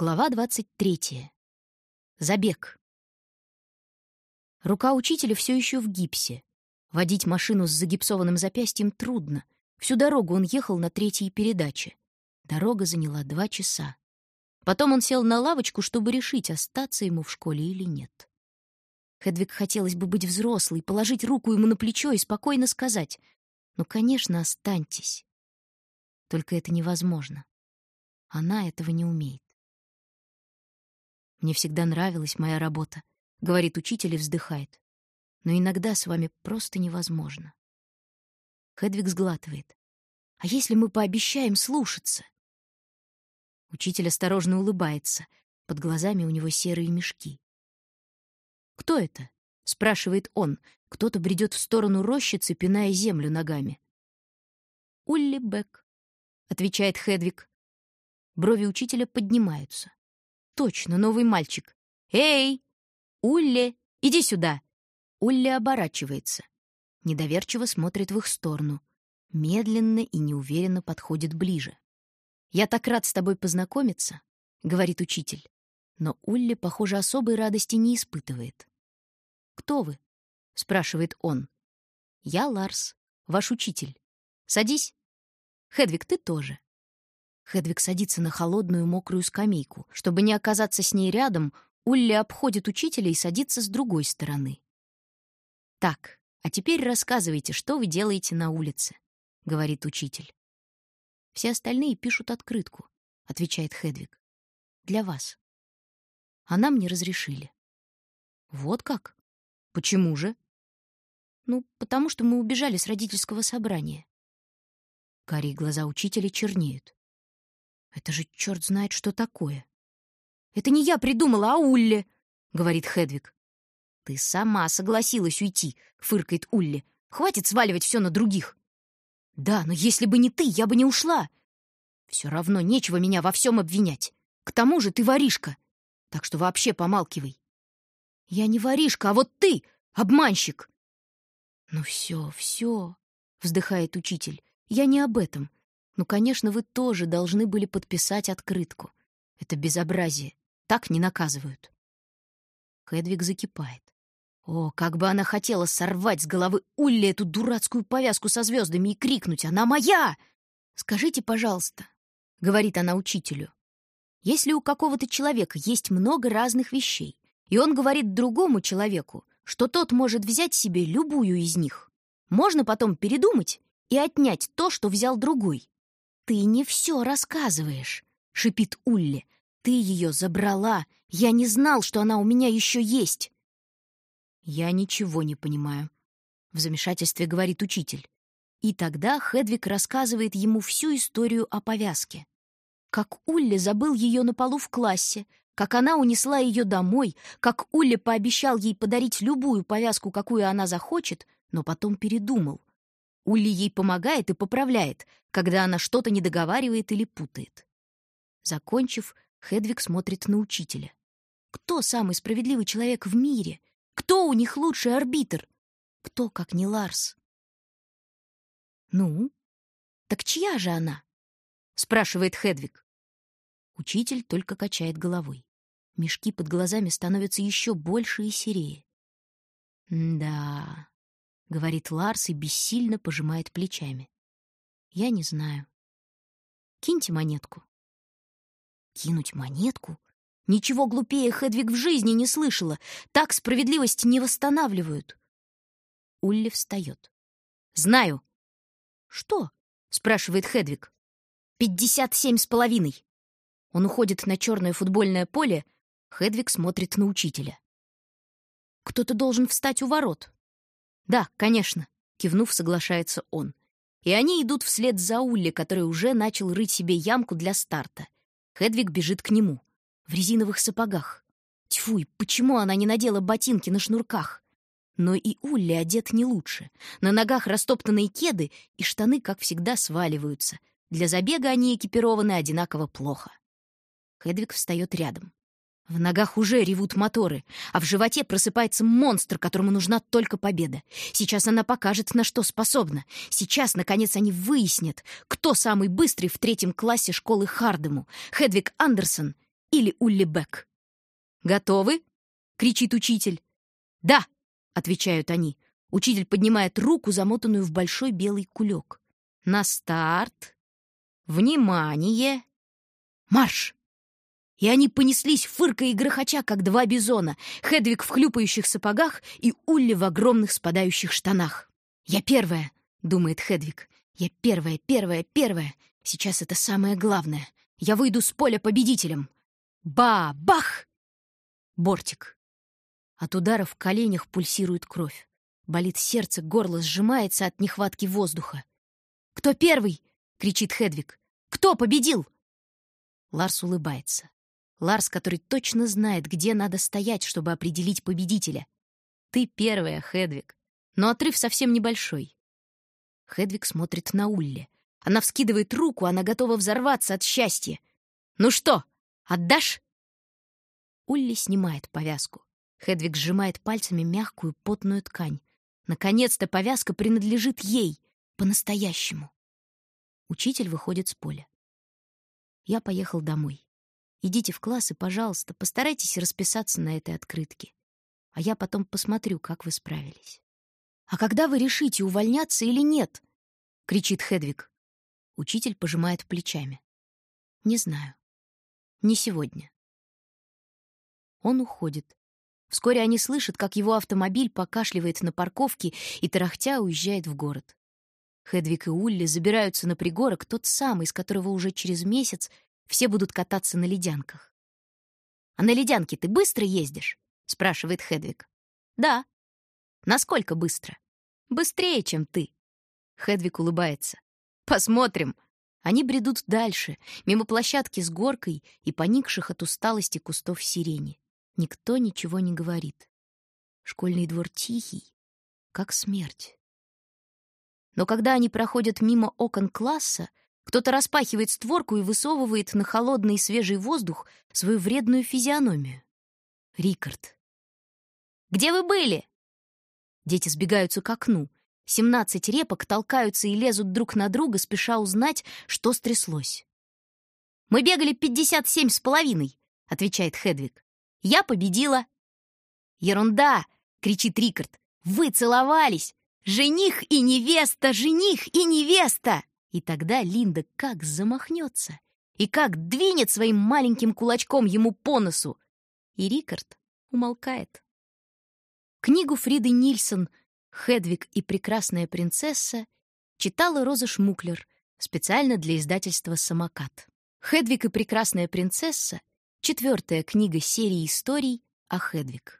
Глава 23. Забег. Рука учителя все еще в гипсе. Водить машину с загипсованным запястьем трудно. Всю дорогу он ехал на третьей передаче. Дорога заняла два часа. Потом он сел на лавочку, чтобы решить, остаться ему в школе или нет. Хедвиг хотелось бы быть взрослой, положить руку ему на плечо и спокойно сказать, «Ну, конечно, останьтесь». Только это невозможно. Она этого не умеет. Мне всегда нравилась моя работа, говорит учитель и вздыхает. Но иногда с вами просто невозможно. Хедвиг сглатывает. А если мы пообещаем слушаться? Учитель осторожно улыбается. Под глазами у него серые мешки. Кто это? спрашивает он. Кто-то бредет в сторону рощицы, пиная землю ногами. Улли Бек, отвечает Хедвиг. Брови учителя поднимаются. Точно, новый мальчик. «Эй! Улле, иди сюда!» Улле оборачивается. Недоверчиво смотрит в их сторону. Медленно и неуверенно подходит ближе. «Я так рад с тобой познакомиться», — говорит учитель. Но Улле, похоже, особой радости не испытывает. «Кто вы?» — спрашивает он. «Я Ларс, ваш учитель. Садись. Хедвиг, ты тоже». Хедвиг садится на холодную мокрую скамейку. Чтобы не оказаться с ней рядом, Улли обходит учителя и садится с другой стороны. «Так, а теперь рассказывайте, что вы делаете на улице», — говорит учитель. «Все остальные пишут открытку», — отвечает Хедвиг. «Для вас». А нам не разрешили. «Вот как? Почему же?» «Ну, потому что мы убежали с родительского собрания». Карие глаза учителя чернеют. Это же черт знает, что такое. Это не я придумала, а Улли, говорит Хедвиг. Ты сама согласилась уйти, фыркает Улли. Хватит сваливать все на других. Да, но если бы не ты, я бы не ушла. Все равно нечего меня во всем обвинять. К тому же ты воришка. Так что вообще помалкивай. Я не воришка, а вот ты, обманщик. Ну все, все, вздыхает учитель. Я не об этом. Ну, конечно, вы тоже должны были подписать открытку. Это безобразие. Так не наказывают. Хедвиг закипает. О, как бы она хотела сорвать с головы Улли эту дурацкую повязку со звездами и крикнуть «Она моя!» «Скажите, пожалуйста», — говорит она учителю, «если у какого-то человека есть много разных вещей, и он говорит другому человеку, что тот может взять себе любую из них, можно потом передумать и отнять то, что взял другой. «Ты не все рассказываешь», — шипит Улли. «Ты ее забрала. Я не знал, что она у меня еще есть». «Я ничего не понимаю», — в замешательстве говорит учитель. И тогда Хедвиг рассказывает ему всю историю о повязке. Как Улли забыл ее на полу в классе, как она унесла ее домой, как Улли пообещал ей подарить любую повязку, какую она захочет, но потом передумал. Улли ей помогает и поправляет, когда она что-то не договаривает или путает. Закончив, Хедвиг смотрит на учителя. Кто самый справедливый человек в мире? Кто у них лучший арбитр? Кто, как не Ларс? Ну, так чья же она? спрашивает Хедвиг. Учитель только качает головой. Мешки под глазами становятся еще больше и серее. Да, говорит Ларс и бессильно пожимает плечами. Я не знаю. Киньте монетку. Кинуть монетку? Ничего глупее Хедвиг в жизни не слышала. Так справедливость не восстанавливают. Улли встает. Знаю. Что? спрашивает Хедвиг. Пятьдесят семь с половиной. Он уходит на черное футбольное поле. Хедвиг смотрит на учителя. Кто-то должен встать у ворот. «Да, конечно», — кивнув, соглашается он. И они идут вслед за Улли, который уже начал рыть себе ямку для старта. Хедвиг бежит к нему. В резиновых сапогах. Тьфу, почему она не надела ботинки на шнурках? Но и Улли одет не лучше. На ногах растоптанные кеды, и штаны, как всегда, сваливаются. Для забега они экипированы одинаково плохо. Хедвиг встает рядом. В ногах уже ревут моторы, а в животе просыпается монстр, которому нужна только победа. Сейчас она покажет, на что способна. Сейчас, наконец, они выяснят, кто самый быстрый в третьем классе школы Хардему — Хедвиг Андерсон или Улли Бек. «Готовы?» — кричит учитель. «Да!» — отвечают они. Учитель поднимает руку, замотанную в большой белый кулек. «На старт! Внимание! Марш!» И они понеслись, фыркая и грохоча, как два бизона. Хедвиг в хлюпающих сапогах и Улли в огромных спадающих штанах. «Я первая!» — думает Хедвиг. «Я первая, первая, первая! Сейчас это самое главное! Я выйду с поля победителем!» Ба-бах! Бортик. От удара в коленях пульсирует кровь. Болит сердце, горло сжимается от нехватки воздуха. «Кто первый?» — кричит Хедвиг. «Кто победил?» Ларс улыбается. Ларс, который точно знает, где надо стоять, чтобы определить победителя. «Ты первая, Хедвиг. Но отрыв совсем небольшой». Хедвиг смотрит на Улле. Она вскидывает руку, она готова взорваться от счастья. «Ну что, отдашь?» Улли снимает повязку. Хедвиг сжимает пальцами мягкую потную ткань. Наконец-то повязка принадлежит ей, по-настоящему. Учитель выходит с поля. Я поехал домой. Идите в класс и, пожалуйста, постарайтесь расписаться на этой открытке. А я потом посмотрю, как вы справились. «А когда вы решите, увольняться или нет?» — кричит Хедвиг. Учитель пожимает плечами. «Не знаю. Не сегодня». Он уходит. Вскоре они слышат, как его автомобиль покашливает на парковке и, тарахтя, уезжает в город. Хедвиг и Улли забираются на пригорок, тот самый, из которого уже через месяц все будут кататься на ледянках. «А на ледянке ты быстро ездишь?» — спрашивает Хедвиг. «Да». «Насколько быстро?» «Быстрее, чем ты». Хедвиг улыбается. «Посмотрим». Они бредут дальше, мимо площадки с горкой и поникших от усталости кустов сирени. Никто ничего не говорит. Школьный двор тихий, как смерть. Но когда они проходят мимо окон класса, кто-то распахивает створку и высовывает на холодный и свежий воздух свою вредную физиономию. Рикард. «Где вы были?» Дети сбегаются к окну. Семнадцать репок толкаются и лезут друг на друга, спеша узнать, что стряслось. «Мы бегали пятьдесят семь с половиной», — отвечает Хедвиг. Я победила!» «Ерунда!» — кричит Рикард. «Вы целовались! Жених и невеста! Жених и невеста!» И тогда Линда как замахнется и как двинет своим маленьким кулачком ему по носу. И Рикард умолкает. Книгу Фриды Нильсон «Хедвиг и прекрасная принцесса» читала Роза Шмуклер специально для издательства «Самокат». «Хедвиг и прекрасная принцесса» Четвертая книга серии историй о Хедвиг.